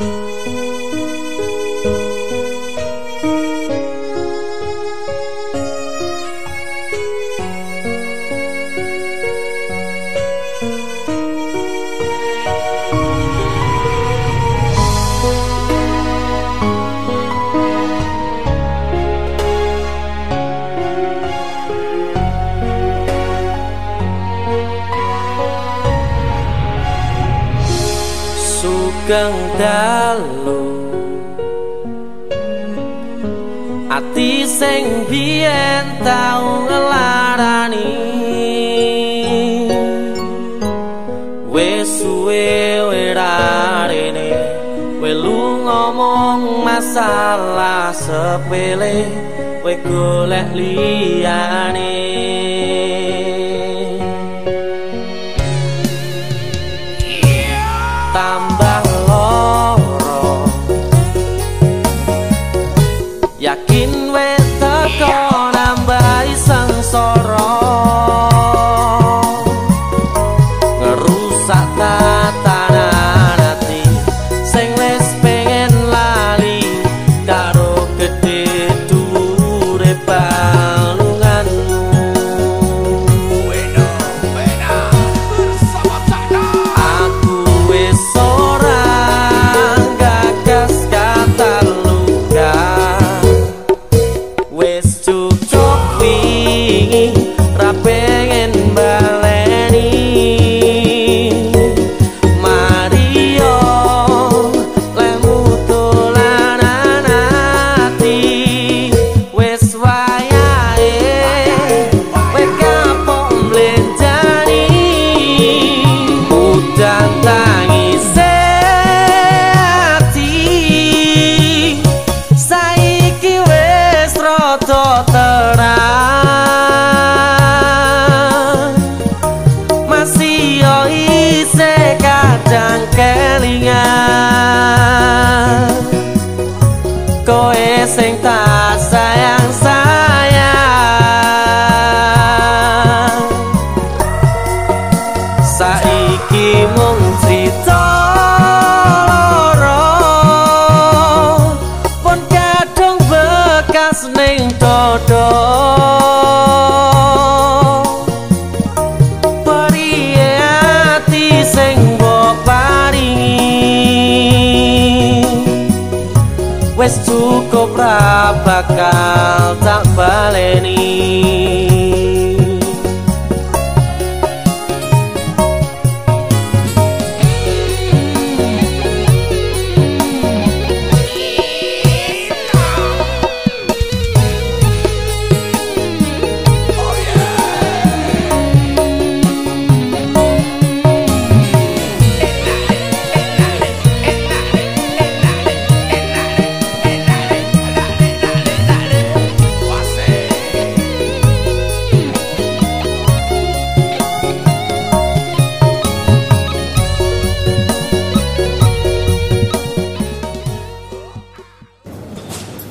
you. Sugeng dalu ati sing biyen tau ngelarani. Wis suwe werarene welu ngomong masalah sepele we golek liyane sing dodol wis cukup ra bakal tak baleni